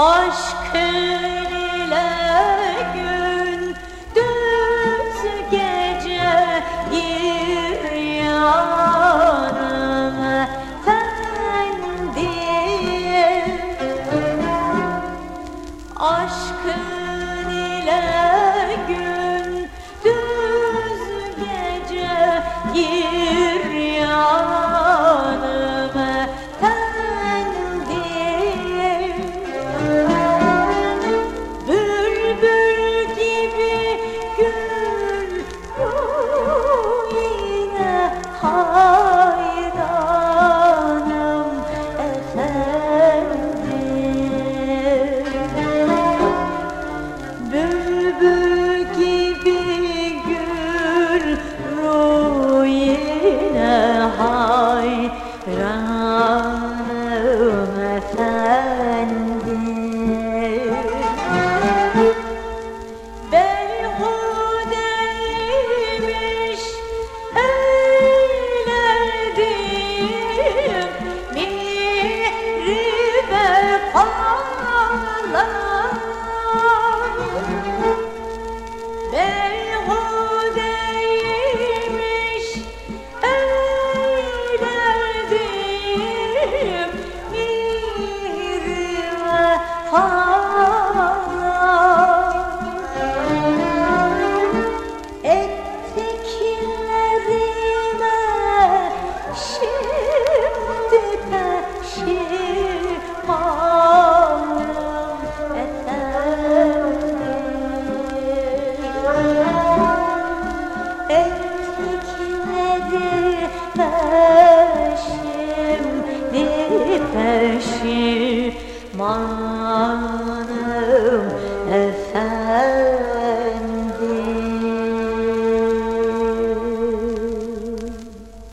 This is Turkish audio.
Aşk ile gündüz gece gir yarım efendim. Aşkın ile love. ateşi mar